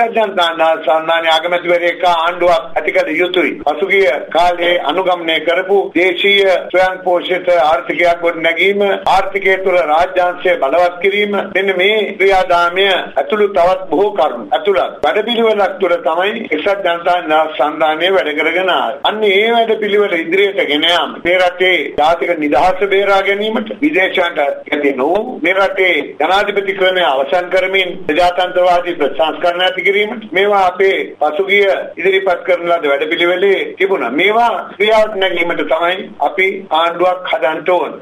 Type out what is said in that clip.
එක්සත් ජනතා සන්ධානයේ අගමැතිවරයෙක් ආණ්ඩුවක් ඇති කළ යුතුයි. පසුගිය කාලේ අනුගමනය කරපු දේශීය ස්වයං පෝෂිත ආර්ථිකයක් ගොඩනැගීම ආර්ථිකය තුළ රාජ්‍යාංශය බලවත් කිරීම මෙන්න මේ ක්‍රියාදාමය ඇතුළු තවත් බොහෝ කරුණු ඇතුළත් වැඩපිළිවෙලක් තුළ තමයි එක්සත් ජනතා සන්ධානය වැඩ කරගෙන ආවේ. අන්න ඒ වැඩපිළිවෙල ඉදිරියට ගෙන යාම මේ රටේ ජාතික නිදහස බේරා ගැනීමට විදේශයන්ට කැදී නොවු මේ රටේ ජනාධිපති ක්‍රමය අවසන් කරමින් ප්‍රජාතන්ත්‍රවාදී ප්‍රතිසංස්කරණ ඇති කිරීමට මේවා අපේ පසුගිය ඉදිරිපත් කරන ලද වැඩපිළිවෙලේ තිබුණා. මේවා ක්‍රියාවට නැගීමට තමයි අපි ආණ්ඩුවක් හදන්න ඕන.